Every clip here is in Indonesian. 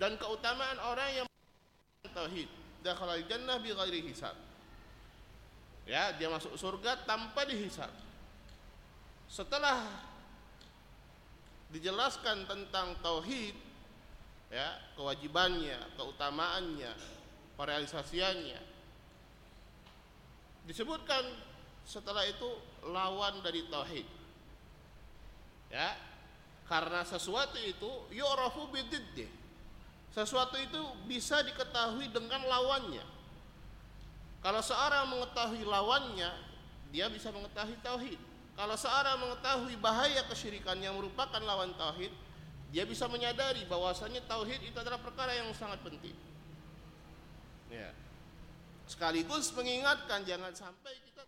dan keutamaan orang yang tauhid. Dakhala jannah bi ghairi hisab. Ya dia masuk surga tanpa dihisab. Setelah dijelaskan tentang tauhid ya kewajibannya keutamaannya perealisasiannya disebutkan setelah itu lawan dari tauhid. Ya karena sesuatu itu yu'rafu bididdi sesuatu itu bisa diketahui dengan lawannya. Kalau seorang mengetahui lawannya dia bisa mengetahui tauhid. Kalau seorang mengetahui bahaya kesyirikan yang merupakan lawan tauhid dia bisa menyadari bahwasanya tauhid itu adalah perkara yang sangat penting. Ya. Sekaligus mengingatkan jangan sampai kita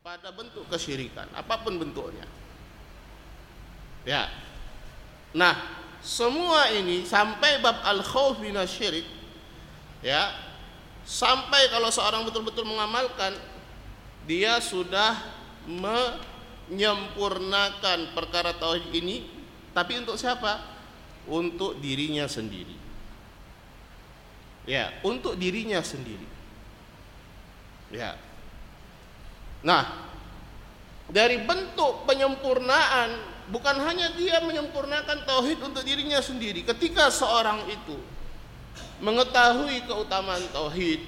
pada bentuk kesyirikan apa pun bentuknya. Ya. Nah semua ini sampai bab al khauf syirik ya sampai kalau seorang betul-betul mengamalkan dia sudah menyempurnakan perkara tauhid ini tapi untuk siapa? Untuk dirinya sendiri. Ya untuk dirinya sendiri. Ya. Nah dari bentuk penyempurnaan bukan hanya dia menyempurnakan tauhid untuk dirinya sendiri ketika seorang itu mengetahui keutamaan tauhid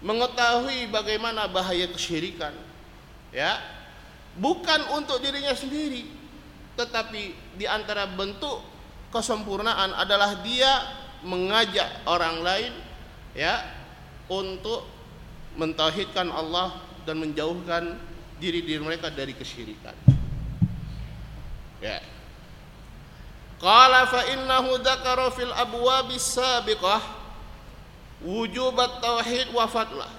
mengetahui bagaimana bahaya kesyirikan ya bukan untuk dirinya sendiri tetapi di antara bentuk kesempurnaan adalah dia mengajak orang lain ya untuk mentauhidkan Allah dan menjauhkan diri-diri mereka dari kesyirikan. Ya. Qala fa innahu dzakara fil abwabis sabiqah wujub tauhid wa fadlah.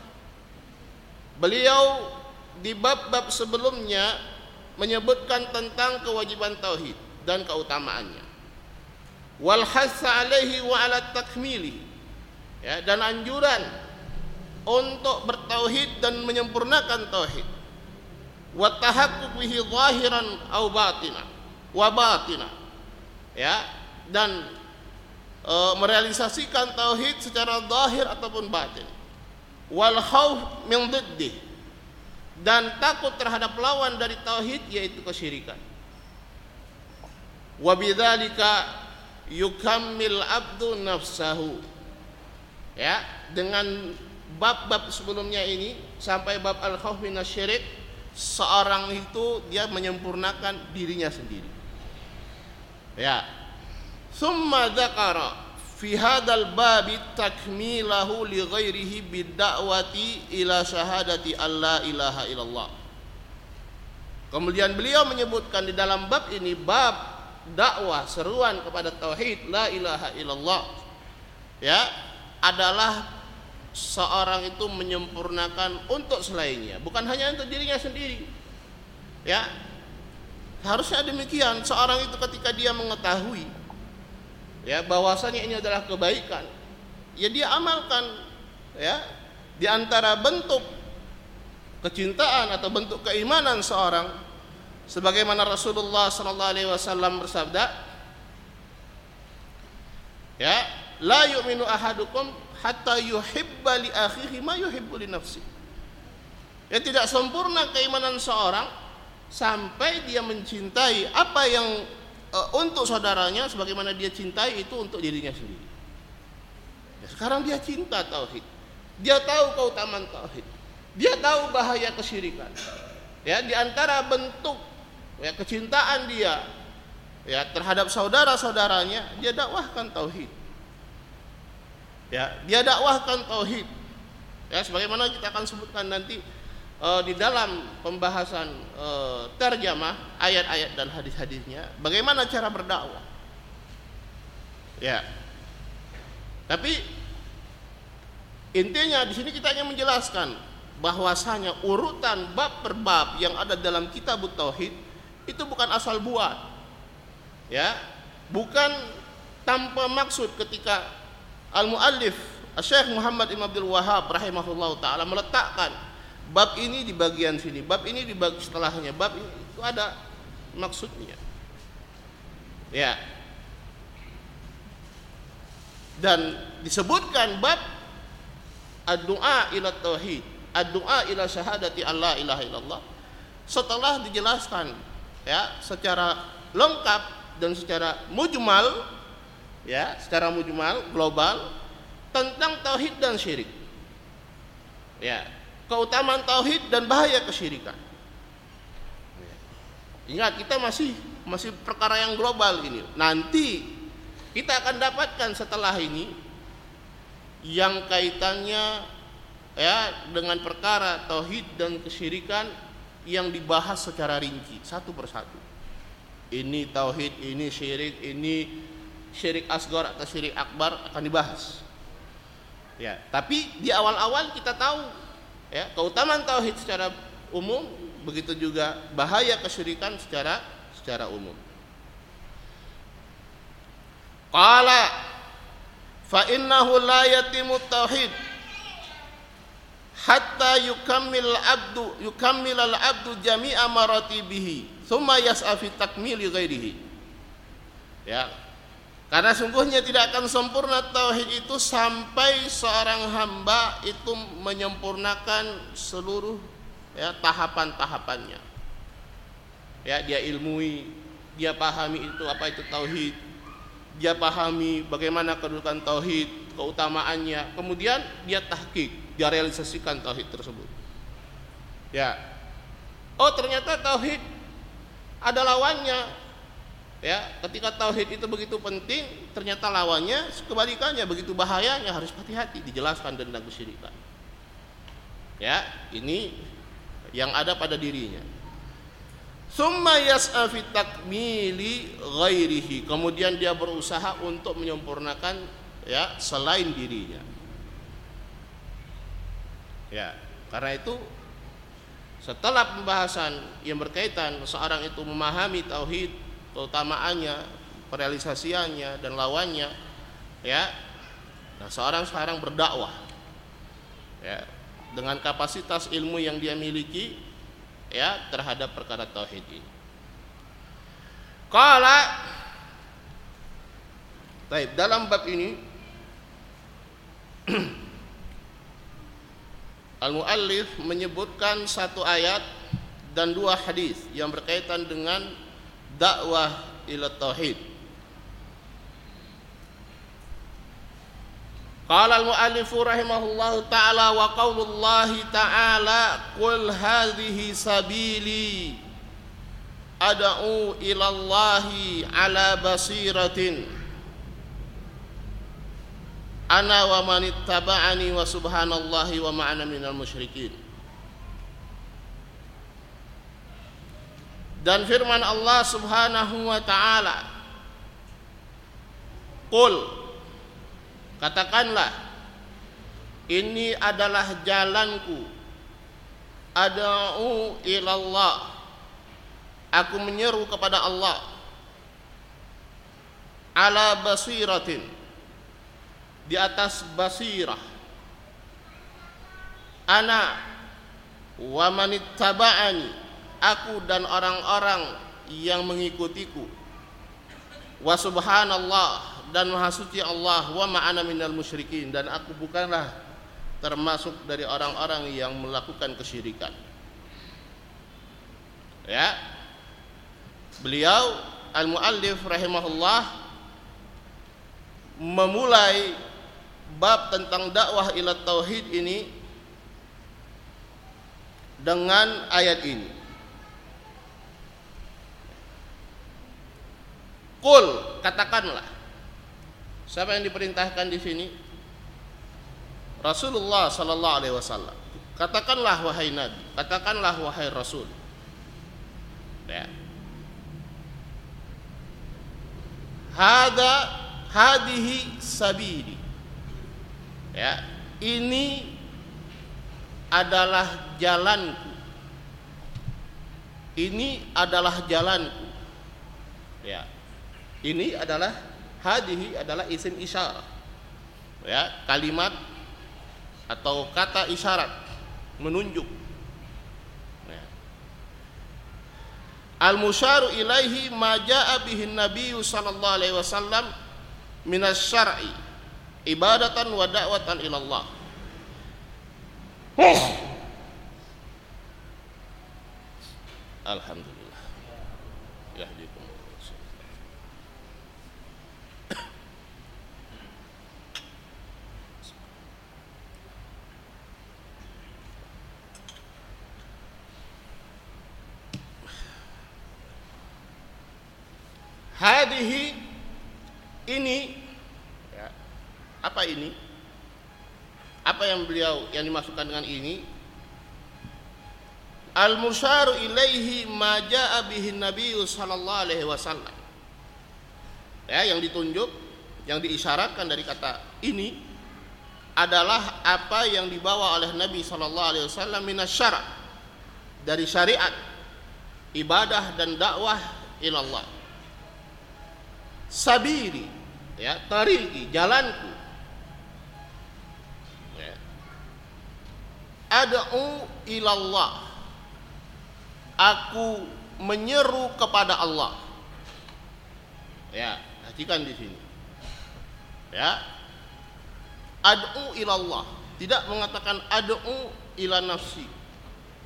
Beliau di bab-bab sebelumnya menyebutkan tentang kewajiban tauhid dan keutamaannya wal hassa alaihi wa ala takmili ya dan anjuran untuk bertauhid dan menyempurnakan tauhid wa tahaqquq bihi zahiran aw batina wa batina. Ya dan e, merealisasikan tauhid secara zahir ataupun batin. Wal khauf min dan takut terhadap lawan dari tauhid yaitu kesyirikan. Wa bidzalika yukammil abdu nafsahu. Ya dengan bab-bab sebelumnya ini sampai bab al khauf minasyirik seorang itu dia menyempurnakan dirinya sendiri ya. Summa dzakara fi hadzal bab takmilahu li ghairihi bidda'wati ila syahadati alla ilaha illallah. Kemudian beliau menyebutkan di dalam bab ini bab dakwah seruan kepada tauhid la ilaha illallah ya adalah seorang itu menyempurnakan untuk selainnya. Bukan hanya untuk dirinya sendiri ya harusnya demikian seorang itu ketika dia mengetahui ya bahwasanya ini adalah kebaikan ya dia amalkan ya di antara bentuk kecintaan atau bentuk keimanan seorang sebagaimana Rasulullah sallallahu alaihi wasallam bersabda ya la yu'minu ahadukum hatta yuhibba li akhihi ma yuhibbu li nafsi. Ya tidak sempurna keimanan seorang sampai dia mencintai apa yang uh, untuk saudaranya sebagaimana dia cintai itu untuk dirinya sendiri. Ya, sekarang dia cinta tauhid. Dia tahu keutamaan tauhid. Dia tahu bahaya kesyirikan. Ya di antara bentuk ya kecintaan dia ya terhadap saudara-saudaranya dia dakwahkan tauhid. Ya dia dakwahkan tauhid. Ya sebagaimana kita akan sebutkan nanti uh, di dalam pembahasan uh, terjemah ayat-ayat dan hadis-hadisnya bagaimana cara berdakwah? Ya. Tapi intinya di sini kita hanya menjelaskan bahwasanya urutan bab per bab yang ada dalam kitab tauhid itu bukan asal buat. Ya. Bukan tanpa maksud ketika al muallif Syekh Muhammad Ibn Abdul Wahab rahimahullah taala meletakkan bab ini di bagian sini bab ini di bagian setelahnya bab ini itu ada maksudnya. Ya. Dan disebutkan bab ad-du'a ila tauhid ad-du'a ila syahadati Allah ilaha illallah. Setelah dijelaskan ya secara lengkap dan secara mujmal ya secara mujmal global tentang tauhid dan syirik. Ya keutamaan tauhid dan bahaya kesyirikan ingat kita masih masih perkara yang global ini nanti kita akan dapatkan setelah ini yang kaitannya ya dengan perkara tauhid dan kesyirikan yang dibahas secara rinci satu persatu. Ini tauhid, ini syirik, ini syirik asgar atau syirik akbar akan dibahas. Ya, tapi di awal-awal kita tahu ya keutamaan tauhid secara umum begitu juga bahaya kesyirikan secara secara umum. Qala fa innahu la yatimu tauhid hatta yukammil abdu yukammil al abdu jami'a maratibihi thumma yas'a fi takmili ghairihi ya karena sungguhnya tidak akan sempurna tauhid itu sampai seorang hamba itu menyempurnakan seluruh ya tahapan-tahapannya ya dia ilmui dia pahami itu apa itu tauhid dia pahami bagaimana kedudukan tauhid keutamaannya kemudian dia tahqiq dia realisasikan tauhid tersebut. Ya. Oh, ternyata tauhid ada lawannya. Ya, ketika tauhid itu begitu penting, ternyata lawannya kebalikannya begitu bahayanya harus hati-hati dijelaskan tentang kesyirikan. Ya, ini yang ada pada dirinya. Summa yas'a fi takmili ghairihi. Kemudian dia berusaha untuk menyempurnakan ya selain dirinya. Ya, karena itu setelah pembahasan yang berkaitan seorang itu memahami tauhid, keutamaannya, perealisasiannya dan lawannya, ya. Nah, seorang sekarang berdakwah. Ya, dengan kapasitas ilmu yang dia miliki ya terhadap perkara tauhid ini. Kala Baik, dalam bab ini Al-Muallif menyebutkan satu ayat dan dua hadis yang berkaitan dengan dakwah ila tauhid. Qala al-muallif rahimahullahu taala wa qaulullahi taala qul hadhihi sabili ad'u ila Allahi ala basiratin ana wa man wa subhanallahi wa ma'ana minal musyrikin dan firman Allah Subhanahu wa taala Qul katakanlah ini adalah jalanku. Ad'u ilallah. Aku menyeru kepada Allah ala basiratin di atas basirah. Ana wa manittaba'ani aku dan orang-orang yang mengikutiku. Wa subhanallah dan maha suci Allah wa ma'ana minal musyrikin. Dan aku bukanlah termasuk dari orang-orang yang melakukan kesyirikan. Ya. Beliau al-muallif rahimahullah memulai bab tentang dakwah ila tauhid ini dengan ayat ini. Kul katakanlah. Siapa yang diperintahkan di sini? Rasulullah sallallahu alaihi wasallam. Katakanlah wahai nabi, katakanlah wahai rasul. Ya. Hada hadihi sabili ya ini adalah jalanku ini adalah jalanku ya ini adalah hadihi adalah isim isyarat ya kalimat atau kata isyarat menunjuk. Ya. al musyaru ilaihi ma jaa bihi nabi sallallahu alaihi wasallam minas syar'i ibadatan wa da'watan ila Allah Alhamdulillah Hadihi ini ya, apa ini? Apa yang beliau yang dimasukkan dengan ini? Al musyaru ilaihi ma jaa bihi Nabi sallallahu alaihi wasallam. Ya, yang ditunjuk, yang diisyaratkan dari kata ini adalah apa yang dibawa oleh Nabi sallallahu alaihi wasallam minasyara dari syariat ibadah dan dakwah ilallah sabiri ya tariki jalanku. Ya. ad'u ilallah. Aku menyeru kepada Allah. Ya perhatikan di sini. Ya. Ad'u ilallah. Tidak mengatakan ad'u ila nafsi.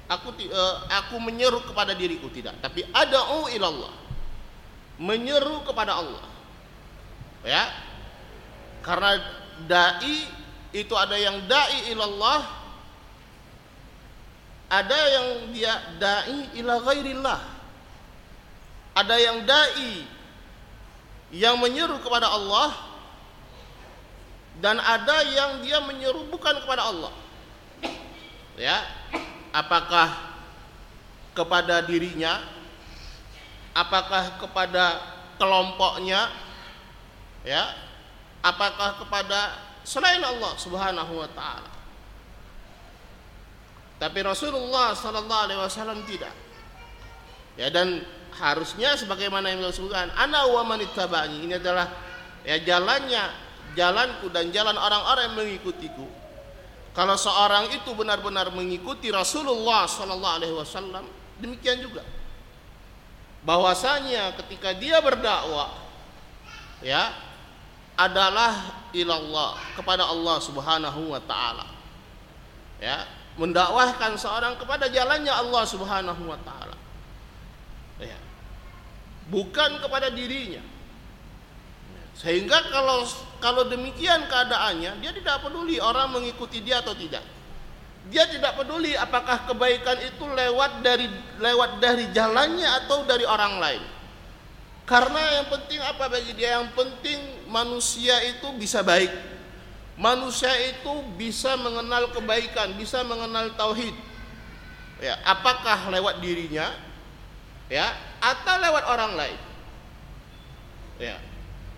Aku uh, aku menyeru kepada diriku tidak. Tapi ad'u ilallah. Menyeru kepada Allah ya. Karena dai itu ada yang dai ilallah ada yang dia dai ila ghairillah. Ada yang dai yang menyeru kepada Allah dan ada yang dia menyeru bukan kepada Allah. Ya. Apakah kepada dirinya? Apakah kepada kelompoknya ya. Apakah kepada selain Allah Subhanahu wa taala? Tapi Rasulullah sallallahu alaihi wasallam tidak. Ya dan harusnya sebagaimana yang disebutkan ana wa manittabani ini adalah ya jalannya jalanku dan jalan orang-orang yang mengikutiku. Kalau seorang itu benar-benar mengikuti Rasulullah sallallahu alaihi wasallam demikian juga. Bahwasanya ketika dia berdakwah ya adalah ilallah kepada Allah Subhanahu wa taala. Ya, mendakwahkan seorang kepada jalannya Allah Subhanahu wa taala. Ya. Bukan kepada dirinya. Sehingga kalau kalau demikian keadaannya, dia tidak peduli orang mengikuti dia atau tidak. Dia tidak peduli apakah kebaikan itu lewat dari lewat dari jalannya atau dari orang lain. Karena yang penting apa bagi dia? Yang penting manusia itu bisa baik. Manusia itu bisa mengenal kebaikan, bisa mengenal tauhid. Ya, apakah lewat dirinya? Ya, atau lewat orang lain? Ya.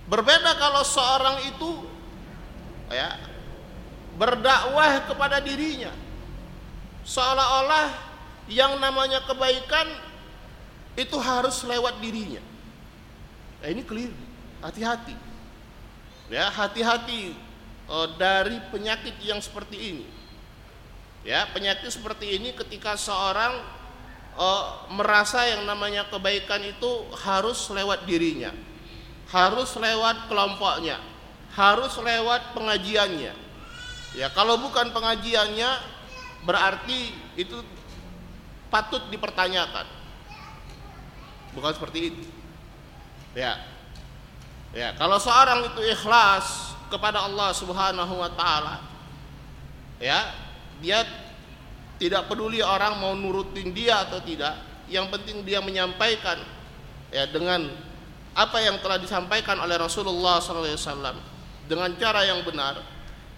Berbeda kalau seorang itu ya berdakwah kepada dirinya. Seolah-olah yang namanya kebaikan itu harus lewat dirinya. Eh, ini clear, hati-hati. Ya, hati-hati uh, dari penyakit yang seperti ini. Ya, penyakit seperti ini ketika seorang uh, merasa yang namanya kebaikan itu harus lewat dirinya, harus lewat kelompoknya, harus lewat pengajiannya. Ya, kalau bukan pengajiannya berarti itu patut dipertanyakan. Bukan seperti itu. Ya. Ya, kalau seorang itu ikhlas kepada Allah Subhanahu wa taala, ya, dia tidak peduli orang mau nurutin dia atau tidak, yang penting dia menyampaikan ya dengan apa yang telah disampaikan oleh Rasulullah SAW dengan cara yang benar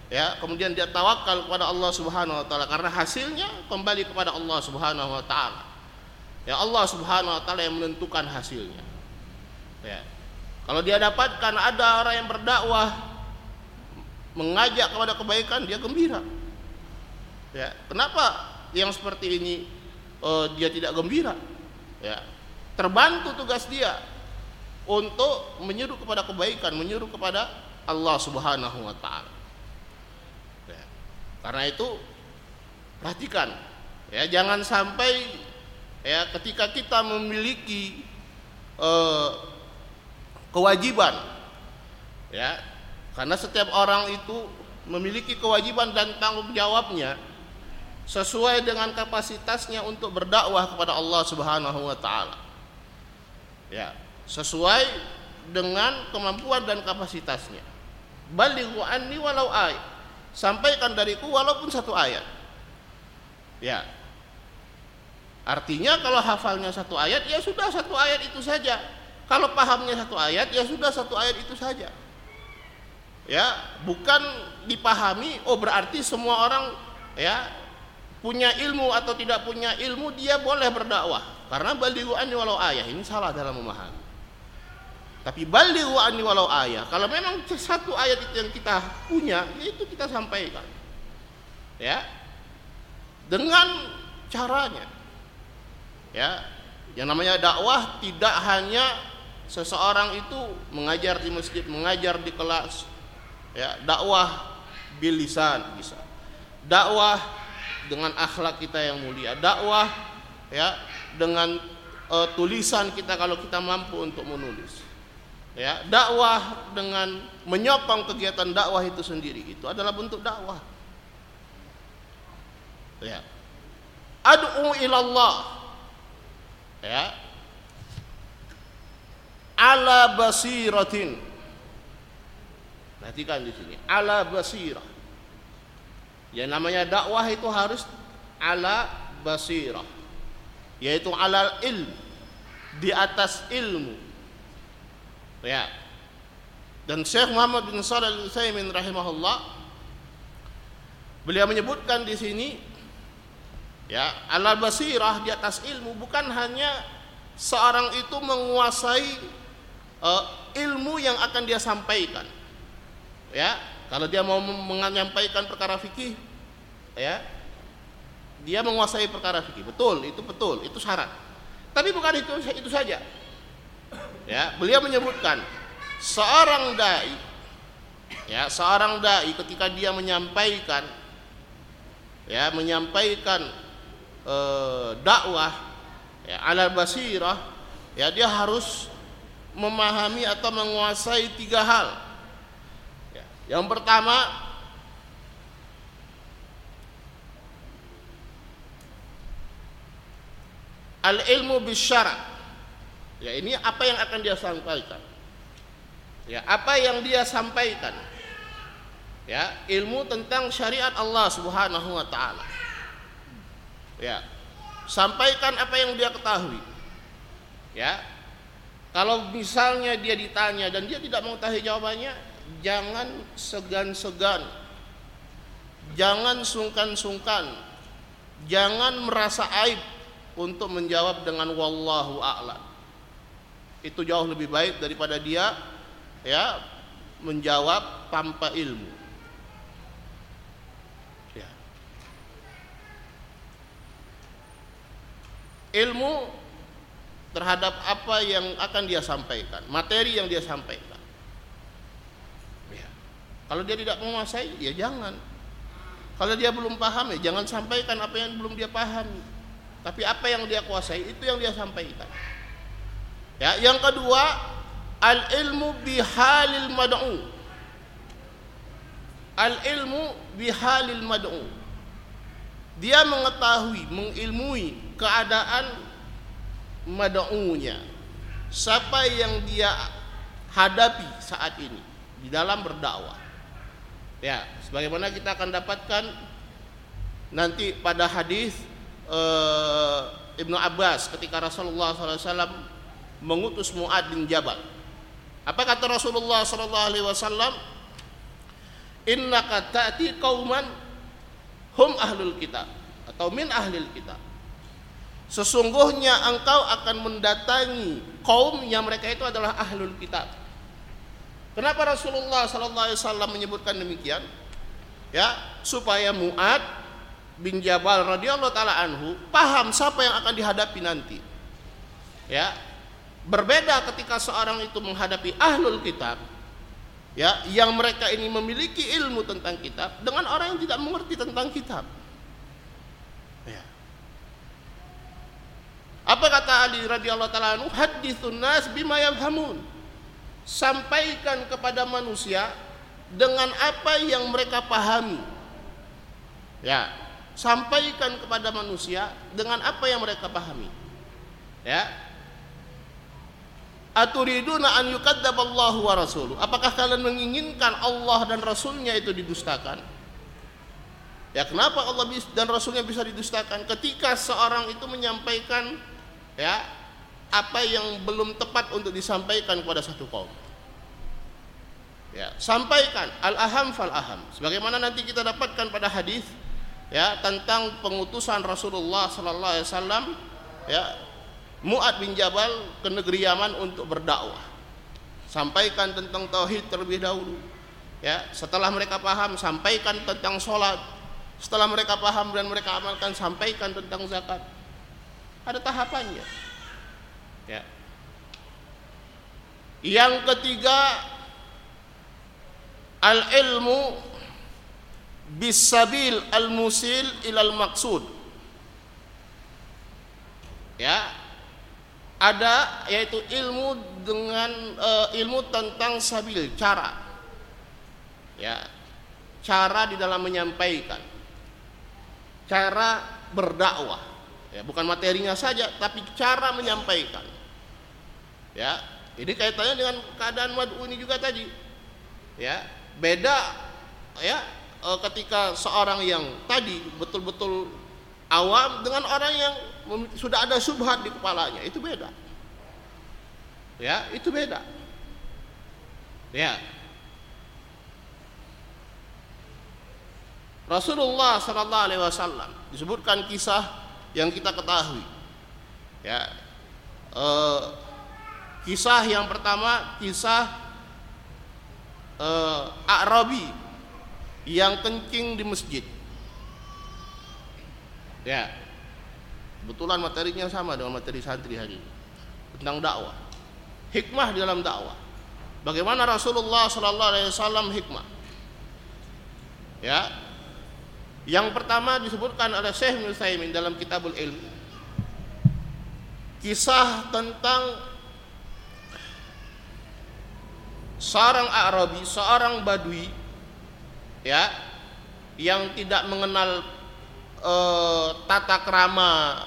ya kemudian dia tawakal kepada Allah Subhanahu wa taala karena hasilnya kembali kepada Allah Subhanahu wa taala ya Allah Subhanahu wa taala yang menentukan hasilnya Ya. Kalau dia dapatkan ada orang yang berdakwah mengajak kepada kebaikan, dia gembira. Ya, kenapa yang seperti ini uh, dia tidak gembira? Ya, terbantu tugas dia untuk menyuruh kepada kebaikan, menyuruh kepada Allah Subhanahu wa taala. Ya. Karena itu perhatikan ya jangan sampai ya ketika kita memiliki uh, kewajiban ya Karena setiap orang itu memiliki kewajiban dan tanggung jawabnya sesuai dengan kapasitasnya untuk berdakwah kepada Allah Subhanahu wa taala. Ya, sesuai dengan kemampuan dan kapasitasnya. Balighu anni walau ayat. Sampaikan dariku walaupun satu ayat. Ya. Artinya kalau hafalnya satu ayat ya sudah satu ayat itu saja. Kalau pahamnya satu ayat ya sudah satu ayat itu saja. Ya, bukan dipahami oh berarti semua orang ya punya ilmu atau tidak punya ilmu dia boleh berdakwah karena balighu anni walau ayat ini salah dalam memahami. Tapi balighu anni walau ayat. Kalau memang satu ayat itu yang kita punya, ya itu kita sampaikan. Ya. Dengan caranya. Ya. Yang namanya dakwah tidak hanya seseorang itu mengajar di masjid, mengajar di kelas. Ya, dakwah bil lisan bisa. Dakwah dengan akhlak kita yang mulia. Dakwah ya dengan uh, tulisan kita kalau kita mampu untuk menulis ya dakwah dengan menyokong kegiatan dakwah itu sendiri itu adalah bentuk dakwah ya ad'u ilallah ya ala basiratin. Perhatikan di sini. Ala basirah. Ya namanya dakwah itu harus ala basirah. Yaitu ala ilm. Di atas ilmu. Ya. Dan Syekh Muhammad bin Shalih Al-Utsaimin rahimahullah beliau menyebutkan di sini ya, ala basirah di atas ilmu bukan hanya seorang itu menguasai uh, ilmu yang akan dia sampaikan. Ya, kalau dia mau menyampaikan perkara fikih ya, dia menguasai perkara fikih. Betul, itu betul, itu syarat. Tapi bukan itu itu saja. Ya, beliau menyebutkan seorang dai ya, seorang dai ketika dia menyampaikan ya, menyampaikan e, dakwah ya, ala basirah ya dia harus memahami atau menguasai tiga hal. Ya, yang pertama al ilmu bisyara Ya, ini apa yang akan dia sampaikan. Ya, apa yang dia sampaikan. Ya, ilmu tentang syariat Allah Subhanahu wa taala. Ya. Sampaikan apa yang dia ketahui. Ya. Kalau misalnya dia ditanya dan dia tidak mengetahui jawabannya, jangan segan-segan. Jangan sungkan-sungkan. Jangan merasa aib untuk menjawab dengan wallahu a'lam itu jauh lebih baik daripada dia ya menjawab tanpa ilmu. Ya. Ilmu terhadap apa yang akan dia sampaikan, materi yang dia sampaikan. Ya. Kalau dia tidak menguasai, ya jangan. Kalau dia belum paham, ya jangan sampaikan apa yang belum dia pahami. Tapi apa yang dia kuasai itu yang dia sampaikan. Ya, yang kedua, al ilmu bihalil mad'u. Al ilmu bihalil mad'u. Dia mengetahui, mengilmui keadaan mad'unya. Siapa yang dia hadapi saat ini di dalam berdakwah. Ya, sebagaimana kita akan dapatkan nanti pada hadis uh, Ibnu Abbas ketika Rasulullah SAW mengutus Muad bin Jabal. Apa kata Rasulullah wasallam? Innaka ta'ti qauman hum ahlul kitab atau min ahlil kitab. Sesungguhnya engkau akan mendatangi kaum yang mereka itu adalah ahlul kitab. Kenapa Rasulullah sallallahu alaihi wasallam menyebutkan demikian? Ya, supaya Muad bin Jabal radhiyallahu taala anhu paham siapa yang akan dihadapi nanti. Ya, Berbeda ketika seorang itu menghadapi ahlul kitab ya yang mereka ini memiliki ilmu tentang kitab dengan orang yang tidak mengerti tentang kitab. Apa kata Ali radhiyallahu taala anhu? Hadithun nas bima yafhamun. Sampaikan kepada manusia dengan apa yang mereka pahami. Ya, sampaikan kepada manusia dengan apa yang mereka pahami. Ya. Aturiduna an yukadzaballahu wa rasuluh. Apakah kalian menginginkan Allah dan Rasulnya itu didustakan? Ya kenapa Allah dan Rasulnya bisa didustakan? Ketika seorang itu menyampaikan ya apa yang belum tepat untuk disampaikan kepada satu kaum. Ya, sampaikan al-aham fal aham. Sebagaimana nanti kita dapatkan pada hadis ya tentang pengutusan Rasulullah sallallahu alaihi wasallam ya Mu'ad bin Jabal ke negeri Yaman untuk berdakwah. Sampaikan tentang tauhid terlebih dahulu. Ya, setelah mereka paham sampaikan tentang sholat. Setelah mereka paham dan mereka amalkan sampaikan tentang zakat. Ada tahapannya. Ya. Yang ketiga al-ilmu bisabil al-musil ilal maksud. Ya. Ada yaitu ilmu dengan uh, ilmu tentang sabil cara. Ya. Cara di dalam menyampaikan. Cara berdakwah ya bukan materinya saja tapi cara menyampaikan. Ya ini kaitannya dengan keadaan madu ini juga tadi. Ya beda ya e, ketika seorang yang tadi betul-betul awam dengan orang yang sudah ada subhat di kepalanya itu beda. Ya itu beda. Ya. Rasulullah Sallallahu Alaihi Wasallam disebutkan kisah yang kita ketahui ya e, kisah yang pertama kisah uh, Arabi yang kencing di masjid. Ya. Kebetulan materinya sama dengan materi santri hari ini tentang dakwah. Hikmah di dalam dakwah. Bagaimana Rasulullah sallallahu alaihi wasallam hikmah? Ya. Yang pertama disebutkan oleh Syekh Nusaimin dalam Kitabul Ilm. Kisah tentang seorang Arabi, seorang Badui ya yang tidak mengenal eh, tata krama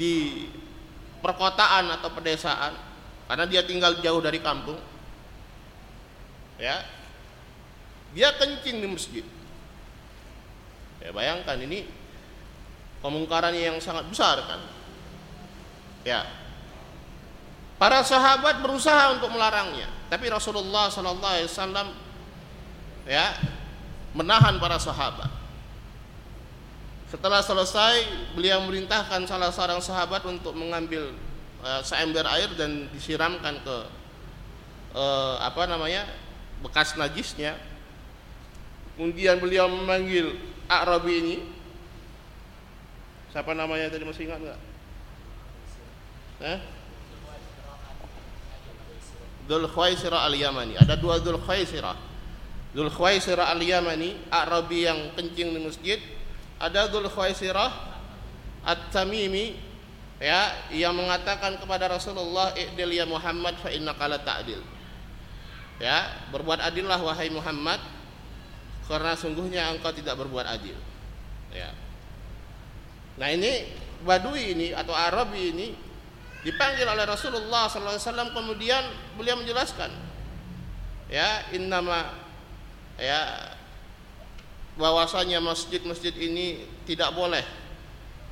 di perkotaan atau pedesaan karena dia tinggal jauh dari kampung ya dia kencing di masjid ya bayangkan ini kemungkaran yang sangat besar kan ya para sahabat berusaha untuk melarangnya tapi Rasulullah Sallallahu Alaihi Wasallam ya menahan para sahabat. Setelah selesai, beliau merintahkan salah seorang sahabat untuk mengambil uh, seember air dan disiramkan ke uh, apa namanya bekas najisnya. Kemudian beliau memanggil Arabi ini. Siapa namanya tadi masih ingat nggak? Eh? Dhul al-Yamani. Ada dua Dhul Khuwaisirah. Dhul Khuwaisirah al-Yamani, Arabi yang kencing di masjid. Ada Dhul Khuwaisirah at-Tamimi ya yang mengatakan kepada Rasulullah i'dil ya Muhammad fa innaka la ta'dil. Ya, berbuat adillah wahai Muhammad karena sungguhnya engkau tidak berbuat adil. Ya. Nah ini Badui ini atau Arabi ini dipanggil oleh Rasulullah SAW kemudian beliau menjelaskan ya innama ya bahwasanya masjid-masjid ini tidak boleh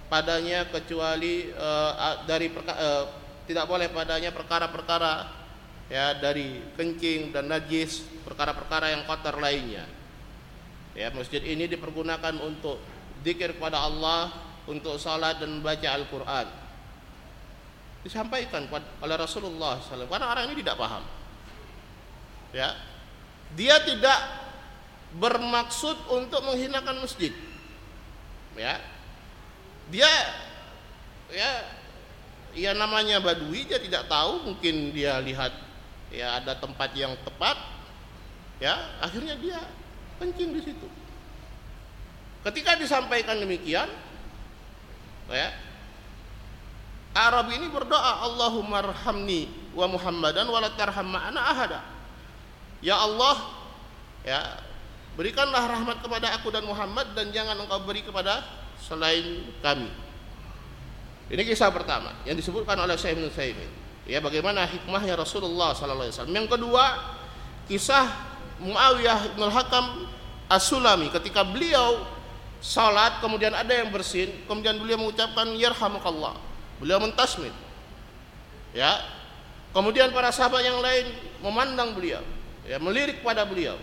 padanya kecuali uh, dari uh, tidak boleh padanya perkara-perkara ya dari kencing dan najis perkara-perkara yang kotor lainnya ya masjid ini dipergunakan untuk zikir kepada Allah untuk salat dan baca Al-Qur'an. Disampaikan oleh Rasulullah SAW karena orang ini tidak paham. Ya. Dia tidak bermaksud untuk menghinakan masjid. Ya. Dia ya ya namanya badui dia tidak tahu mungkin dia lihat ya ada tempat yang tepat. Ya akhirnya dia kencing di situ. Ketika disampaikan demikian ya Arab ini berdoa Allahumma arhamni wa Muhammadan wa la tarham ma'ana ahada. Ya Allah, ya berikanlah rahmat kepada aku dan Muhammad dan jangan engkau beri kepada selain kami. Ini kisah pertama yang disebutkan oleh Syekh Saimin ya bagaimana hikmahnya Rasulullah sallallahu alaihi wasallam. Yang kedua kisah Muawiyah bin Hakam As-Sulami ketika beliau salat kemudian ada yang bersin kemudian beliau mengucapkan yarhamukallah. Beliau mentasmid. Ya. Kemudian para sahabat yang lain memandang beliau ya melirik pada beliau.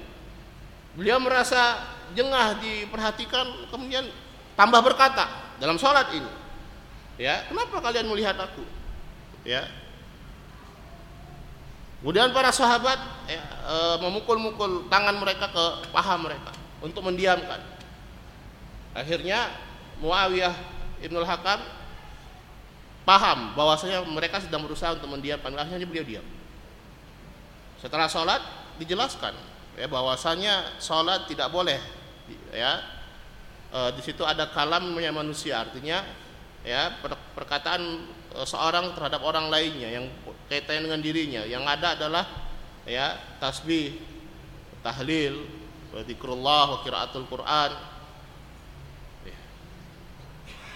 Beliau merasa jengah diperhatikan kemudian tambah berkata dalam sholat ini ya kenapa kalian melihat aku? Ya kemudian para sahabat ya, e, memukul-mukul tangan mereka ke paha mereka untuk mendiamkan. Akhirnya Muawiyah Ibnul Hakam paham bahwasanya mereka sedang berusaha untuk mendiamkan. Akhirnya beliau diam. Setelah sholat dijelaskan ya bahwasanya sholat tidak boleh ya. E, di situ ada kalam manusia artinya ya perkataan e, seorang terhadap orang lainnya yang kaitannya dengan dirinya yang ada adalah ya tasbih tahlil zikrullah wa qiraatul quran ya.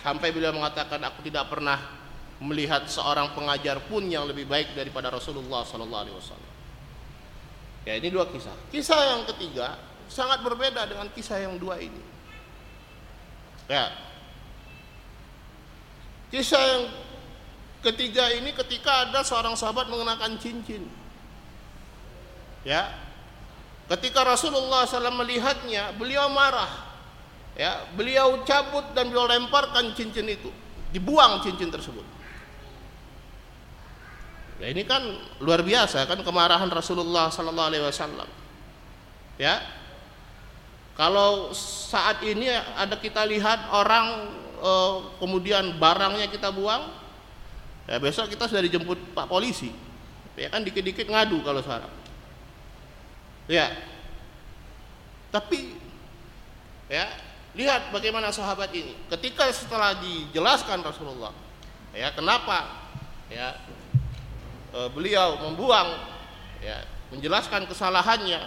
sampai beliau mengatakan aku tidak pernah melihat seorang pengajar pun yang lebih baik daripada Rasulullah sallallahu alaihi wasallam. Ya, ini dua kisah. Kisah yang ketiga sangat berbeda dengan kisah yang dua ini. Ya. Kisah yang ketiga ini ketika ada seorang sahabat mengenakan cincin. Ya. Ketika Rasulullah SAW melihatnya, beliau marah. Ya, beliau cabut dan beliau lemparkan cincin itu, dibuang cincin tersebut. Ya ini kan luar biasa kan kemarahan Rasulullah sallallahu alaihi wasallam. Ya. Kalau saat ini ada kita lihat orang e, kemudian barangnya kita buang, ya besok kita sudah dijemput Pak polisi. Ya kan dikit-dikit ngadu kalau sekarang. Ya. Tapi ya, lihat bagaimana sahabat ini ketika setelah dijelaskan Rasulullah ya kenapa ya e, beliau membuang ya, menjelaskan kesalahannya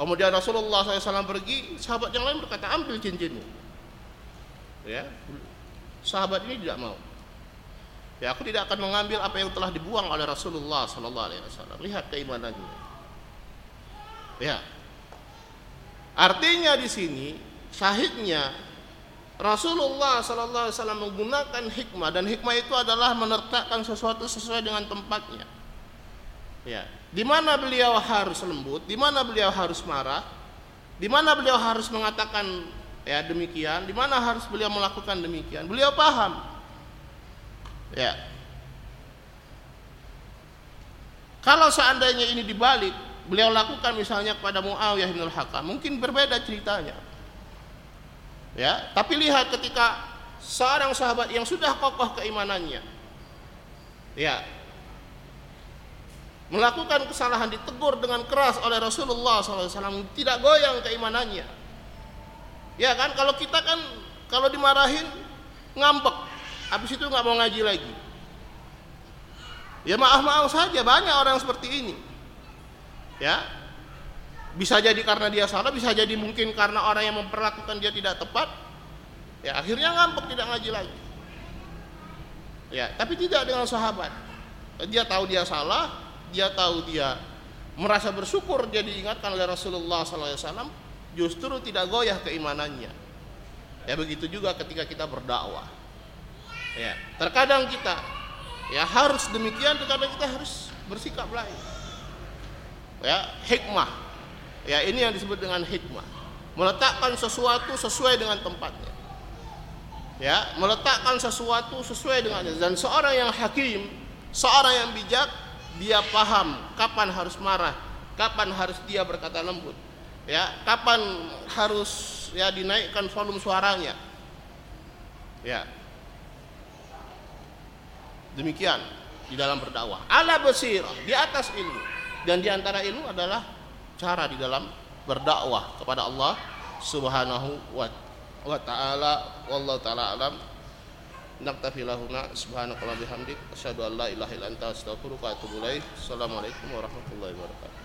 kemudian Rasulullah SAW pergi sahabat yang lain berkata ambil cincinmu ya sahabat ini tidak mau ya aku tidak akan mengambil apa yang telah dibuang oleh Rasulullah SAW lihat keimanannya ya artinya di sini syahidnya Rasulullah Sallallahu Alaihi Wasallam menggunakan hikmah dan hikmah itu adalah menertakan sesuatu sesuai dengan tempatnya. Ya, di mana beliau harus lembut, di mana beliau harus marah, di mana beliau harus mengatakan ya demikian, di mana harus beliau melakukan demikian. Beliau paham. Ya. Kalau seandainya ini dibalik, beliau lakukan misalnya kepada Muawiyah bin Al-Hakam, mungkin berbeda ceritanya. Ya, tapi lihat ketika seorang sahabat yang sudah kokoh keimanannya, ya, melakukan kesalahan ditegur dengan keras oleh Rasulullah SAW tidak goyang keimanannya ya kan kalau kita kan kalau dimarahin ngambek habis itu nggak mau ngaji lagi. Ya maaf maaf saja banyak orang seperti ini. Ya. Bisa jadi karena dia salah bisa jadi mungkin karena orang yang memperlakukan dia tidak tepat. Ya akhirnya ngambek tidak ngaji lagi. Ya tapi tidak dengan sahabat. Dia tahu dia salah dia tahu dia merasa bersyukur dia diingatkan oleh Rasulullah SAW justru tidak goyah keimanannya. Ya begitu juga ketika kita berdakwah ya terkadang kita ya harus demikian terkadang kita harus bersikap lain ya hikmah ya ini yang disebut dengan hikmah meletakkan sesuatu sesuai dengan tempatnya ya meletakkan sesuatu sesuai dengannya dan seorang yang hakim seorang yang bijak dia paham kapan harus marah, kapan harus dia berkata lembut. Ya, kapan harus ya dinaikkan volume suaranya. Ya. Demikian di dalam berdakwah. Ala basirah, di atas ilmu. Dan di antara ilmu adalah cara di dalam berdakwah kepada Allah Subhanahu wa taala. Wallahu taala alam naktafi lahuna subhanakallahumma bihamdik asyhadu an la ilaha illa anta astaghfiruka wa atubu ilaik assalamualaikum warahmatullahi wabarakatuh